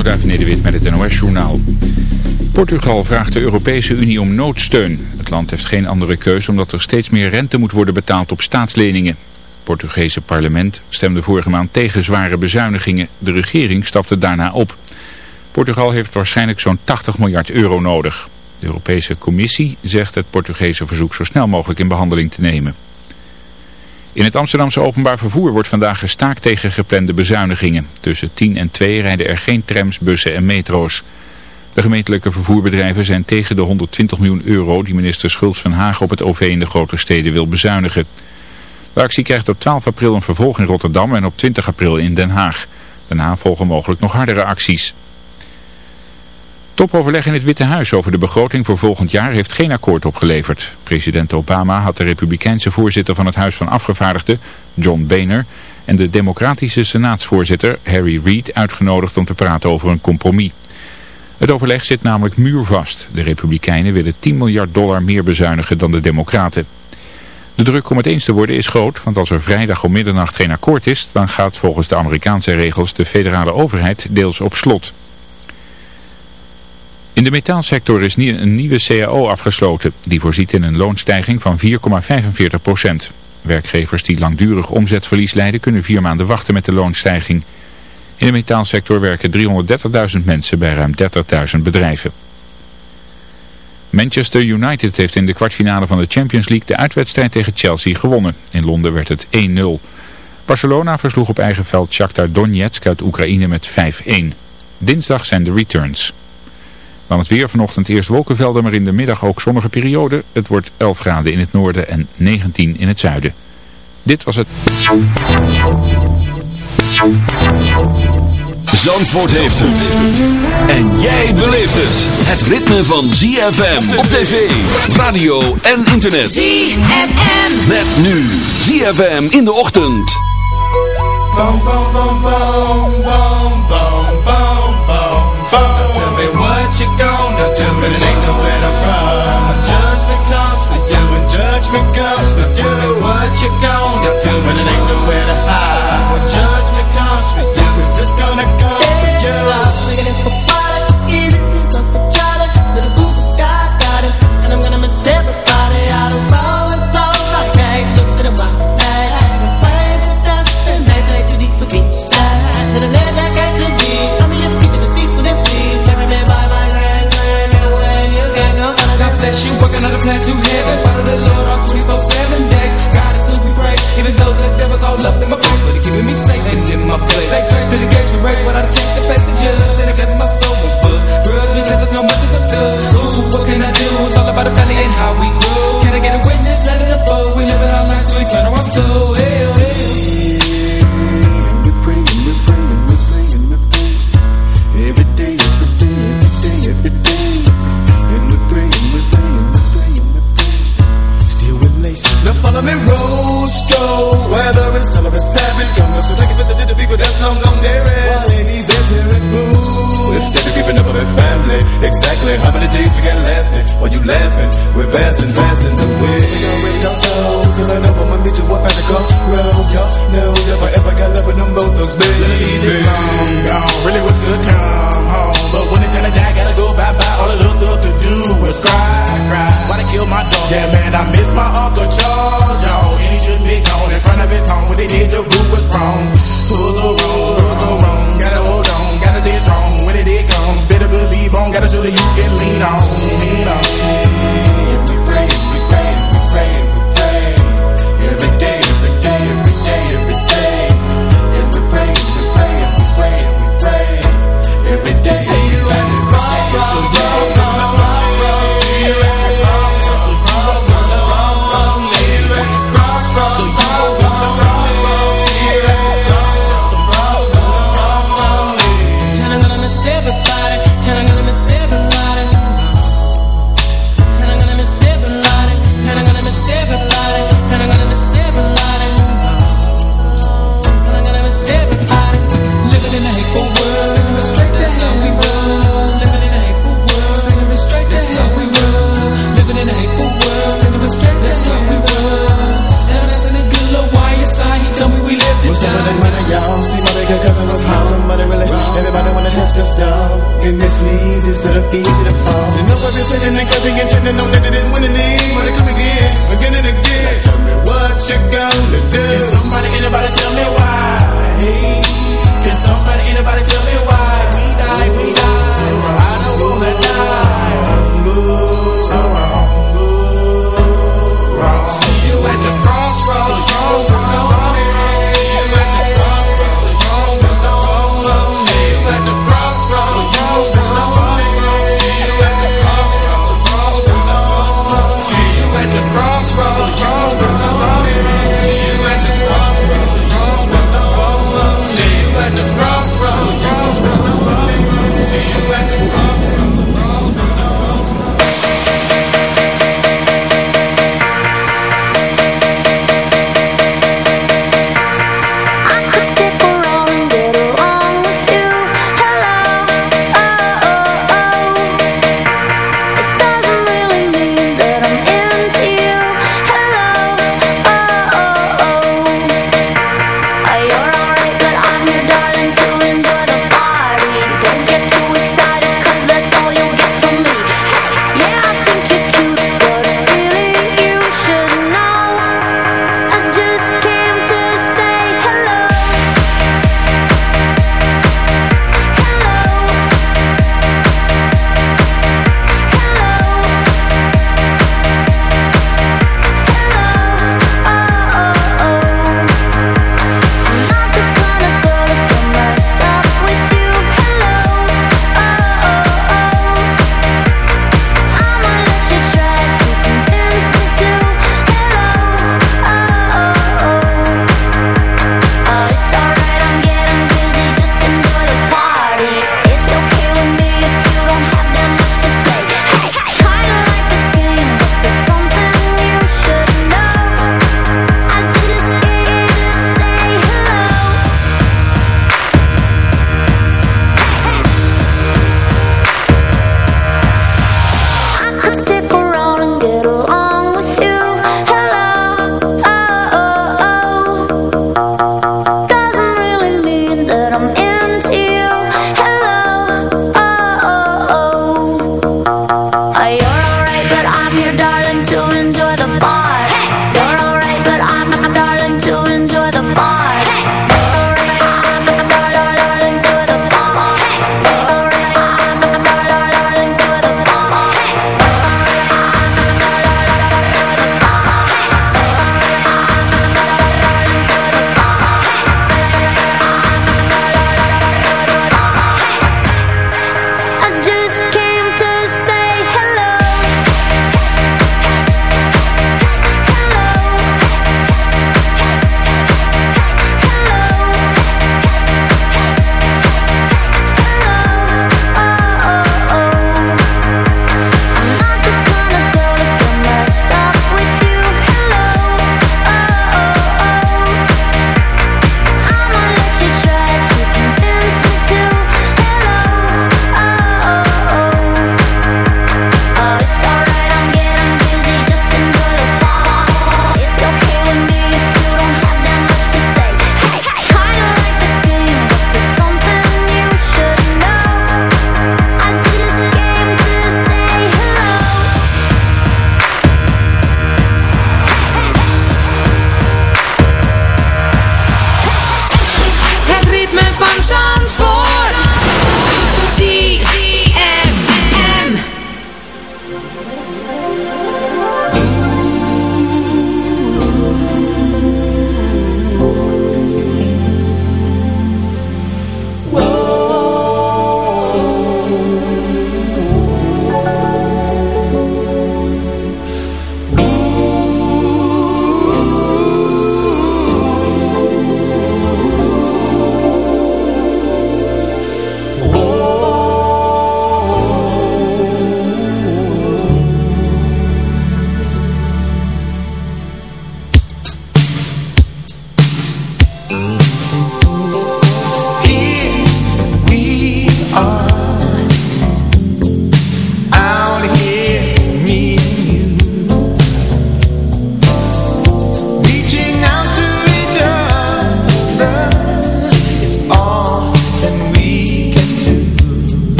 Onderduif Nederwit met het NOS-journaal. Portugal vraagt de Europese Unie om noodsteun. Het land heeft geen andere keus omdat er steeds meer rente moet worden betaald op staatsleningen. Het Portugese parlement stemde vorige maand tegen zware bezuinigingen. De regering stapte daarna op. Portugal heeft waarschijnlijk zo'n 80 miljard euro nodig. De Europese Commissie zegt het Portugese verzoek zo snel mogelijk in behandeling te nemen. In het Amsterdamse openbaar vervoer wordt vandaag gestaakt tegen geplande bezuinigingen. Tussen 10 en 2 rijden er geen trams, bussen en metro's. De gemeentelijke vervoerbedrijven zijn tegen de 120 miljoen euro die minister Schultz van Haag op het OV in de grote steden wil bezuinigen. De actie krijgt op 12 april een vervolg in Rotterdam en op 20 april in Den Haag. Daarna volgen mogelijk nog hardere acties. Topoverleg in het Witte Huis over de begroting voor volgend jaar heeft geen akkoord opgeleverd. President Obama had de republikeinse voorzitter van het Huis van Afgevaardigden, John Boehner, en de democratische senaatsvoorzitter, Harry Reid, uitgenodigd om te praten over een compromis. Het overleg zit namelijk muurvast. De republikeinen willen 10 miljard dollar meer bezuinigen dan de democraten. De druk om het eens te worden is groot, want als er vrijdag om middernacht geen akkoord is, dan gaat volgens de Amerikaanse regels de federale overheid deels op slot. In de metaalsector is een nieuwe CAO afgesloten. Die voorziet in een loonstijging van 4,45 procent. Werkgevers die langdurig omzetverlies leiden kunnen vier maanden wachten met de loonstijging. In de metaalsector werken 330.000 mensen bij ruim 30.000 bedrijven. Manchester United heeft in de kwartfinale van de Champions League de uitwedstrijd tegen Chelsea gewonnen. In Londen werd het 1-0. Barcelona versloeg op eigen veld Shakhtar Donetsk uit Oekraïne met 5-1. Dinsdag zijn de returns. Dan het weer vanochtend eerst wolkenvelden, maar in de middag ook zonnige periode. Het wordt 11 graden in het noorden en 19 in het zuiden. Dit was het... Zandvoort heeft het. En jij beleeft het. Het ritme van ZFM op tv, radio en internet. ZFM. Met nu ZFM in de ochtend. When it ain't nowhere to break, but I take days got lasting? While you laughing, we're passing,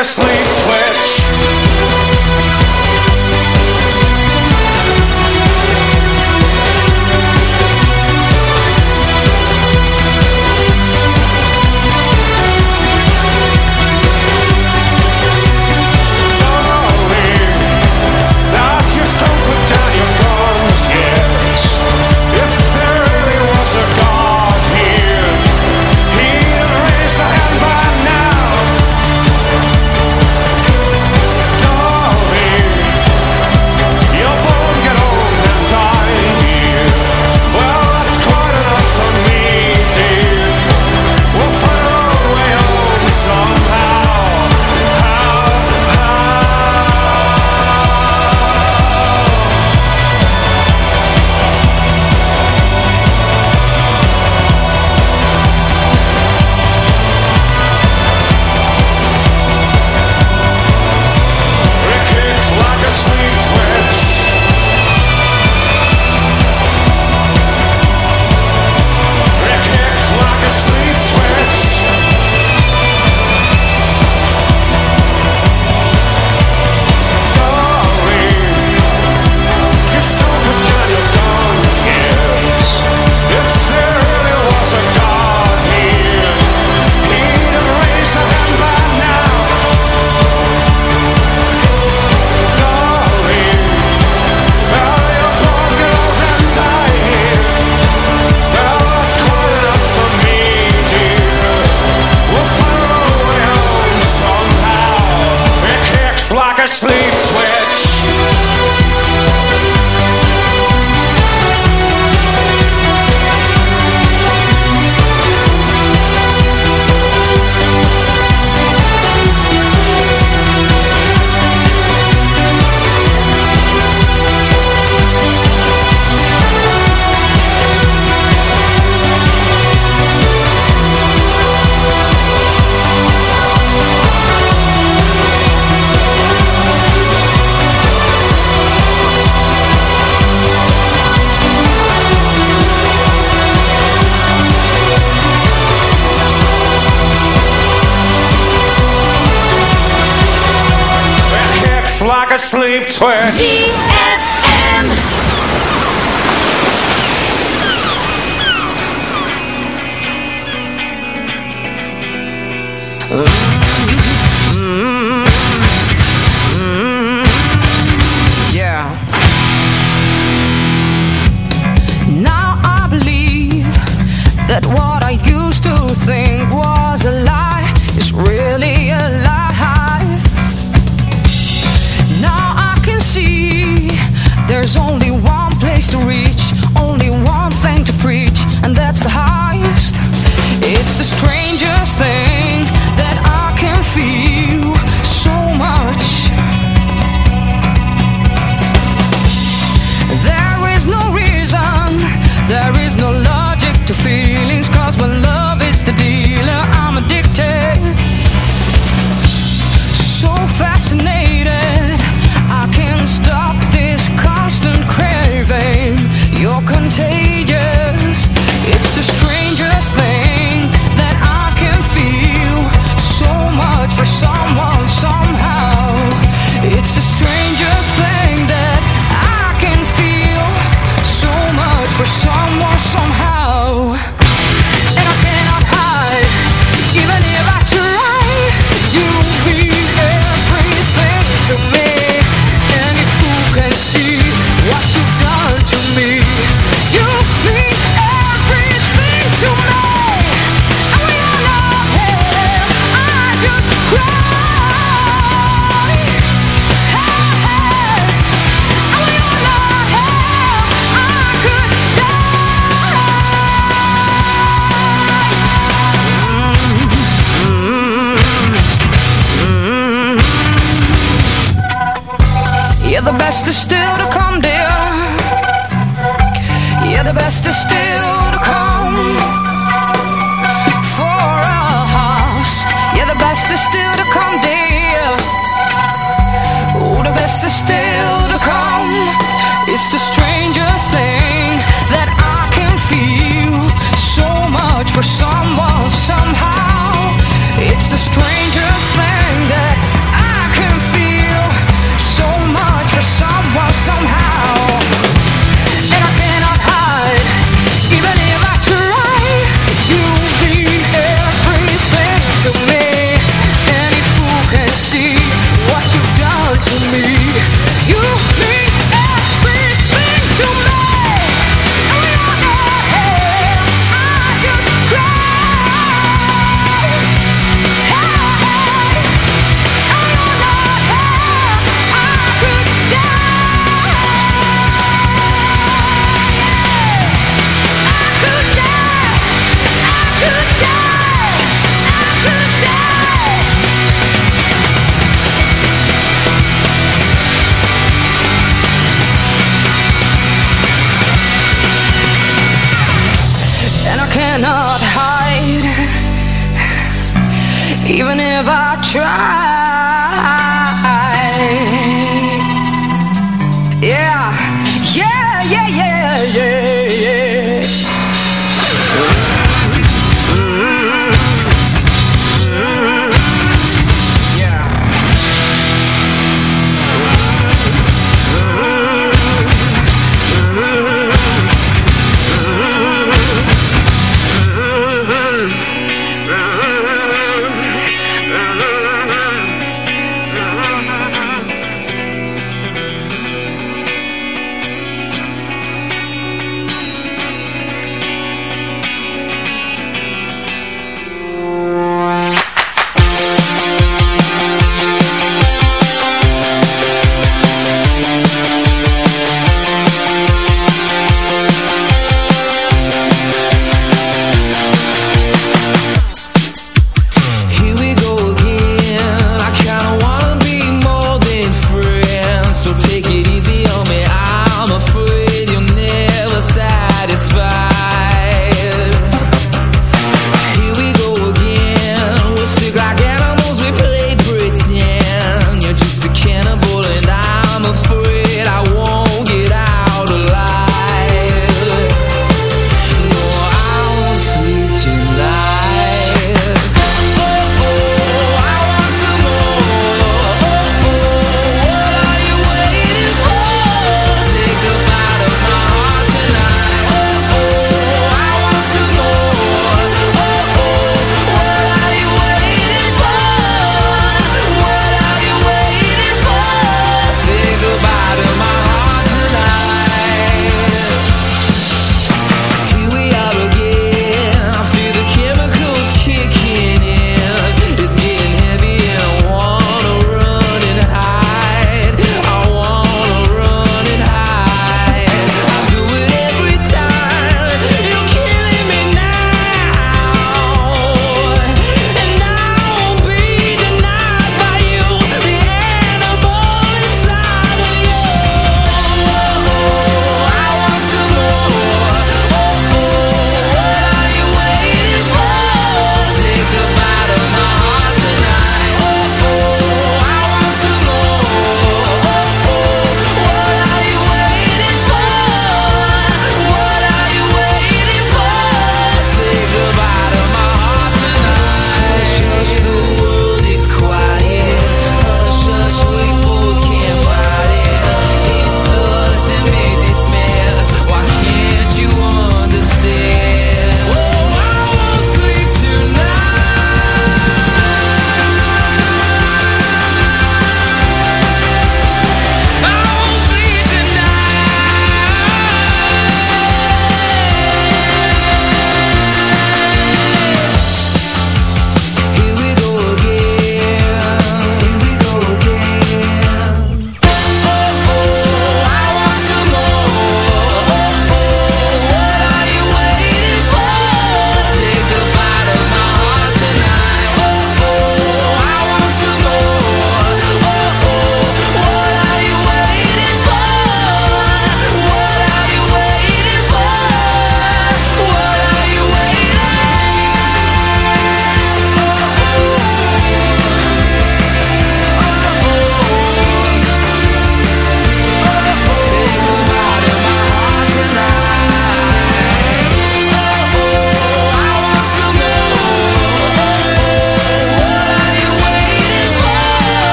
like Sí. satisfied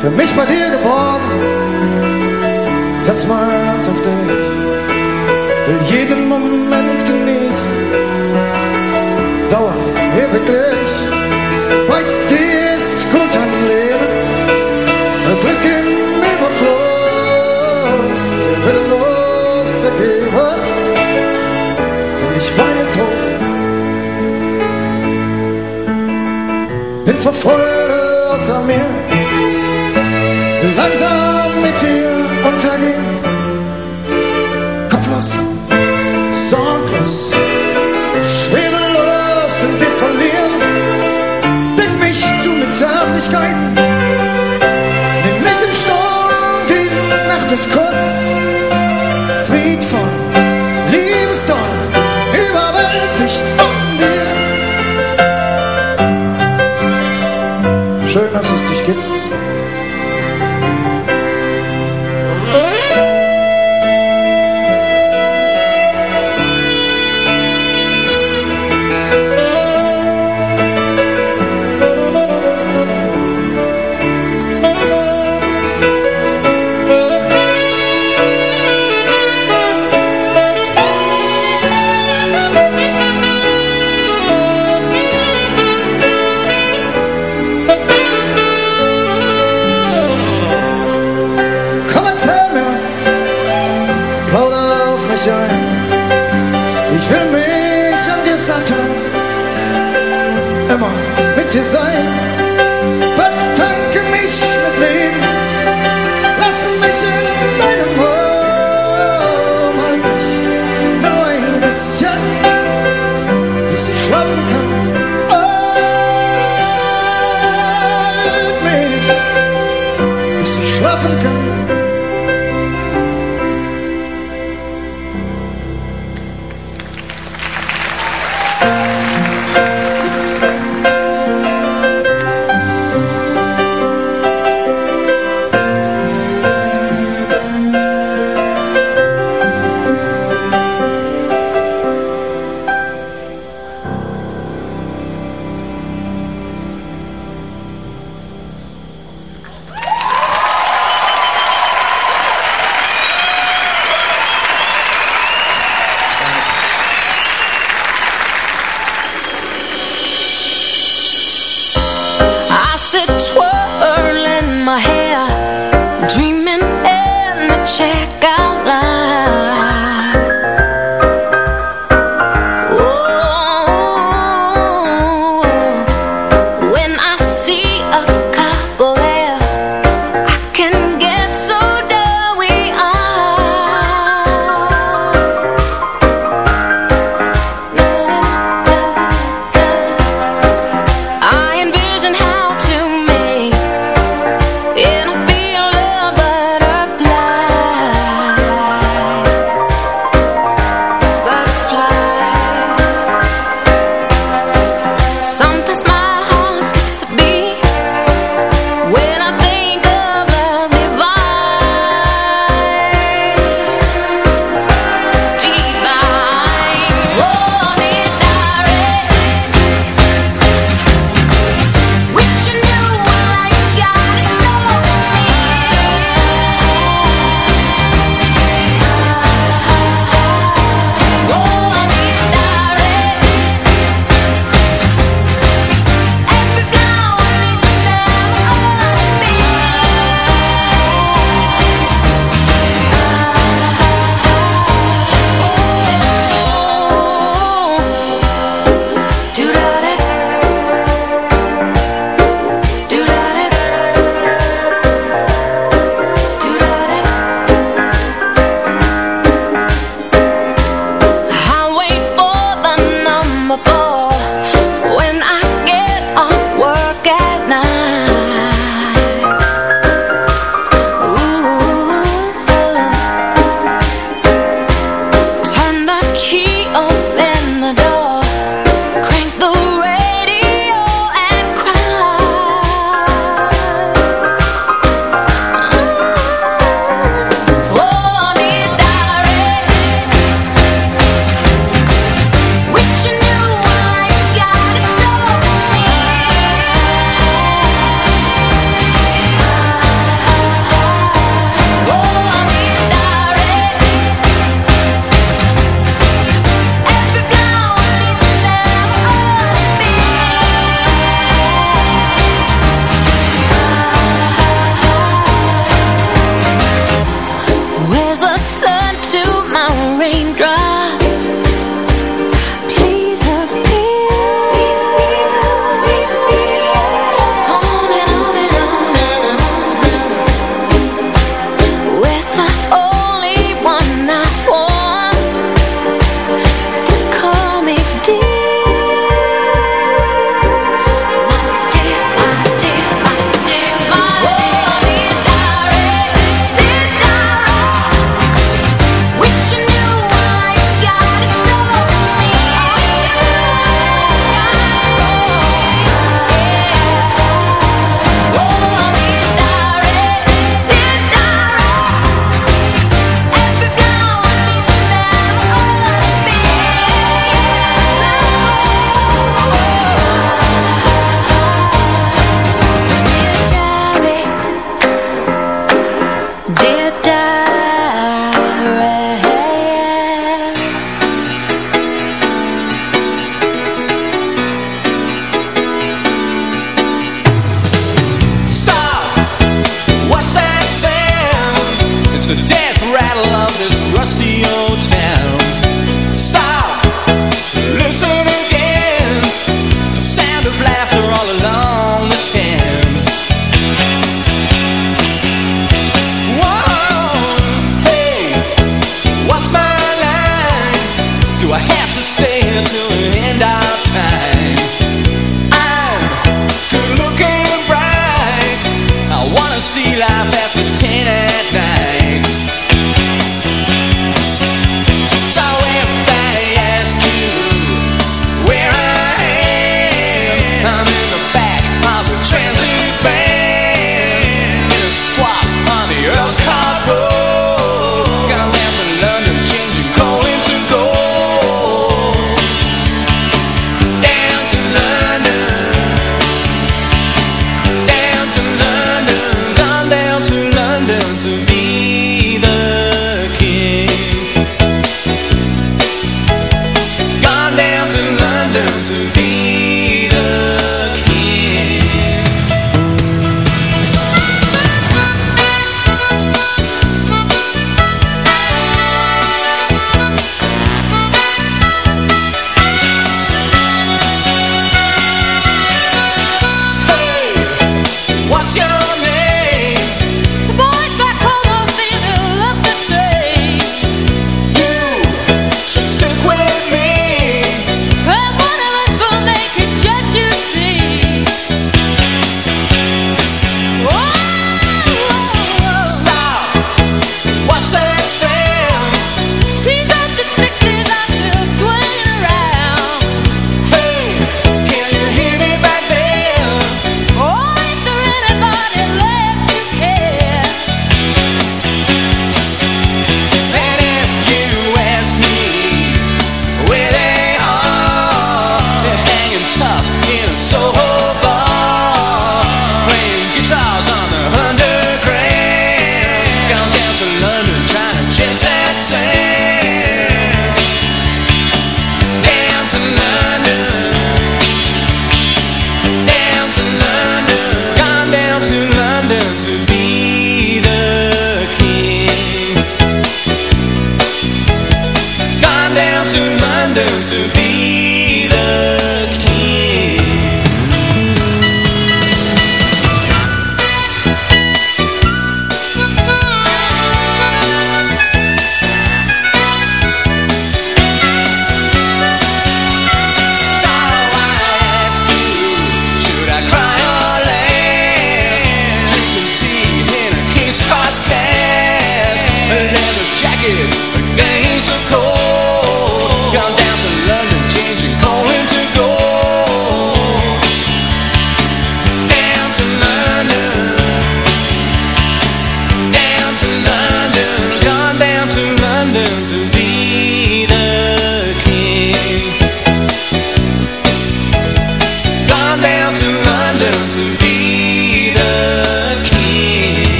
für mich bei dir geworden. Setz mein Herz auf dich, will jeden Moment genießen. Dauer hier wirklich. bei dir ist gut ein Leben, ein Glück im Überfluss, ich will los ergeben, find ich meinen Trost. Bin verfeuert außer mir, einsam mit dir unterging.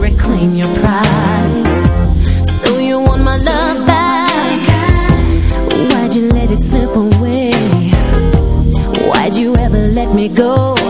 reclaim your prize. So you want my love back? Why'd you let it slip away? Why'd you ever let me go?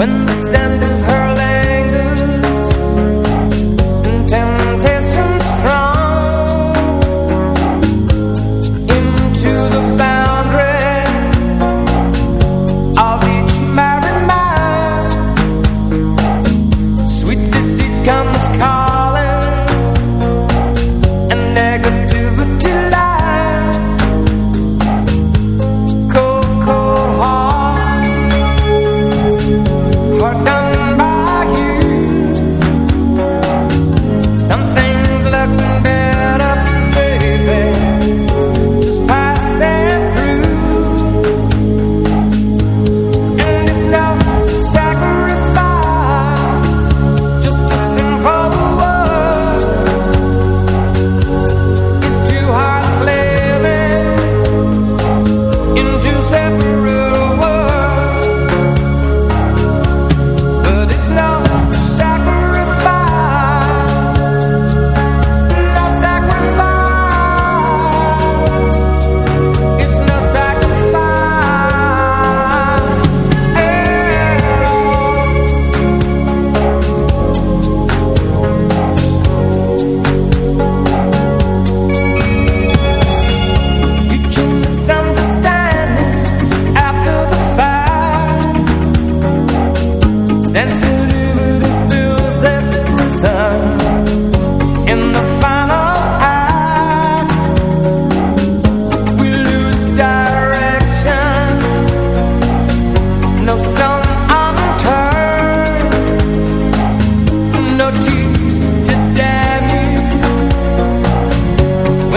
When the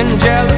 when jealousy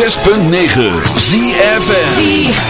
106.9 ZFN